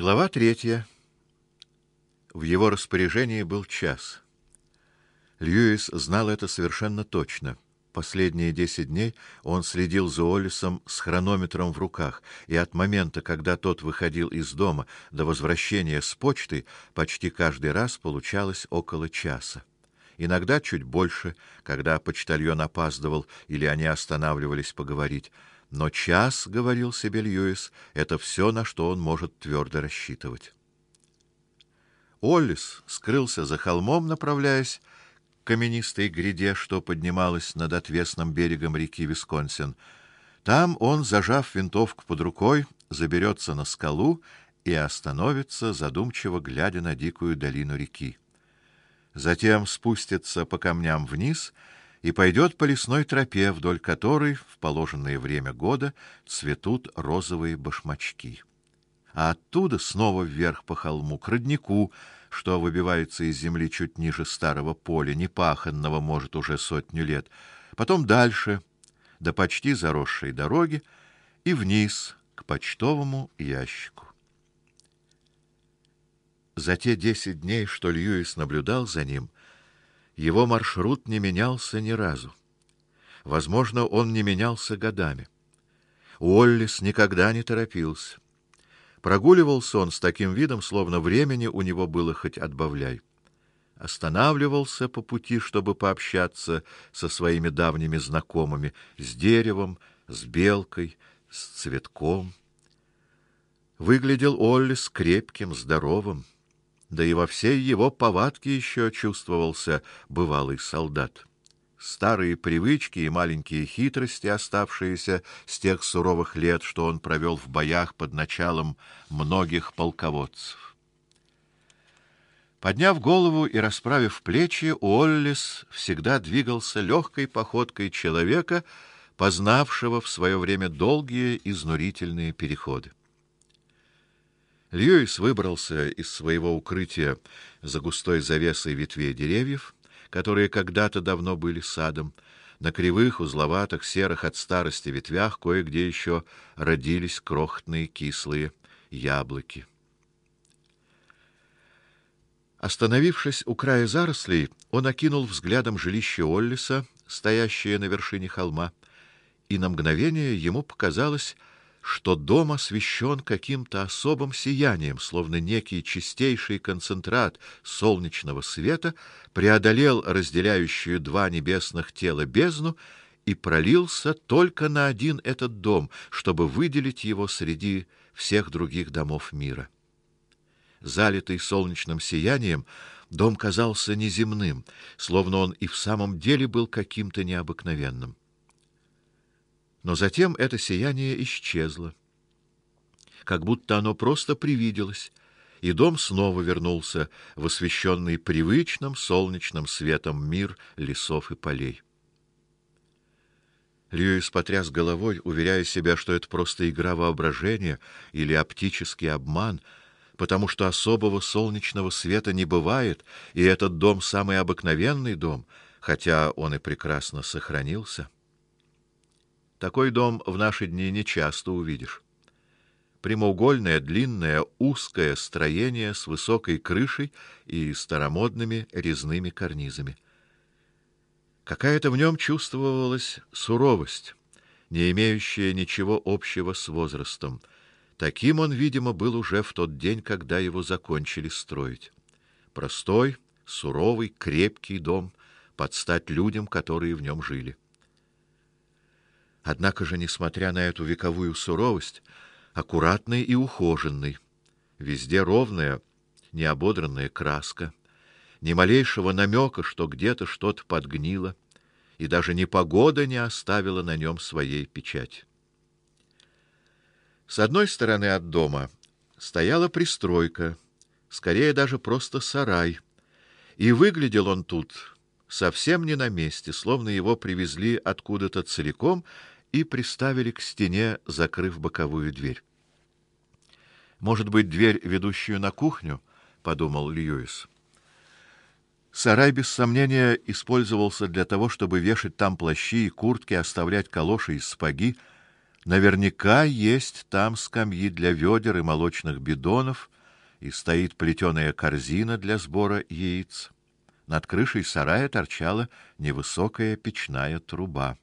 Глава третья. В его распоряжении был час. Льюис знал это совершенно точно. Последние десять дней он следил за Олисом с хронометром в руках, и от момента, когда тот выходил из дома, до возвращения с почты, почти каждый раз получалось около часа. Иногда чуть больше, когда почтальон опаздывал или они останавливались поговорить. Но час, говорил себе Льюис, это все, на что он может твердо рассчитывать. Оллис скрылся за холмом, направляясь к каменистой гряде, что поднималась над отвесным берегом реки Висконсин. Там он, зажав винтовку под рукой, заберется на скалу и остановится, задумчиво глядя на дикую долину реки. Затем спустится по камням вниз и пойдет по лесной тропе, вдоль которой в положенное время года цветут розовые башмачки а оттуда снова вверх по холму к роднику, что выбивается из земли чуть ниже старого поля, непаханного, может, уже сотню лет. Потом дальше, до почти заросшей дороги, и вниз к почтовому ящику. За те десять дней, что Льюис наблюдал за ним, его маршрут не менялся ни разу. Возможно, он не менялся годами. Уоллес никогда не торопился. Прогуливался он с таким видом, словно времени у него было хоть отбавляй. Останавливался по пути, чтобы пообщаться со своими давними знакомыми, с деревом, с белкой, с цветком. Выглядел Оллис крепким, здоровым, да и во всей его повадке еще чувствовался бывалый солдат старые привычки и маленькие хитрости, оставшиеся с тех суровых лет, что он провел в боях под началом многих полководцев. Подняв голову и расправив плечи, Уоллес всегда двигался легкой походкой человека, познавшего в свое время долгие изнурительные переходы. Льюис выбрался из своего укрытия за густой завесой ветвей деревьев которые когда-то давно были садом. На кривых, узловатых, серых от старости ветвях кое-где еще родились крохотные кислые яблоки. Остановившись у края зарослей, он окинул взглядом жилище Оллиса, стоящее на вершине холма, и на мгновение ему показалось, что дом освещен каким-то особым сиянием, словно некий чистейший концентрат солнечного света преодолел разделяющую два небесных тела бездну и пролился только на один этот дом, чтобы выделить его среди всех других домов мира. Залитый солнечным сиянием, дом казался неземным, словно он и в самом деле был каким-то необыкновенным. Но затем это сияние исчезло, как будто оно просто привиделось, и дом снова вернулся в освещенный привычным солнечным светом мир лесов и полей. Льюис потряс головой, уверяя себя, что это просто игра воображения или оптический обман, потому что особого солнечного света не бывает, и этот дом самый обыкновенный дом, хотя он и прекрасно сохранился. Такой дом в наши дни не часто увидишь. Прямоугольное, длинное, узкое строение с высокой крышей и старомодными резными карнизами. Какая-то в нем чувствовалась суровость, не имеющая ничего общего с возрастом. Таким он, видимо, был уже в тот день, когда его закончили строить. Простой, суровый, крепкий дом под стать людям, которые в нем жили. Однако же, несмотря на эту вековую суровость, аккуратный и ухоженный, везде ровная, неободранная краска, ни малейшего намека, что где-то что-то подгнило, и даже непогода не оставила на нем своей печати. С одной стороны от дома стояла пристройка, скорее даже просто сарай, и выглядел он тут совсем не на месте, словно его привезли откуда-то целиком и приставили к стене, закрыв боковую дверь. Может быть, дверь, ведущую на кухню, подумал Льюис. Сарай без сомнения использовался для того, чтобы вешать там плащи и куртки, оставлять калоши и сапоги, Наверняка есть там скамьи для ведер и молочных бидонов, и стоит плетеная корзина для сбора яиц. Над крышей сарая торчала невысокая печная труба.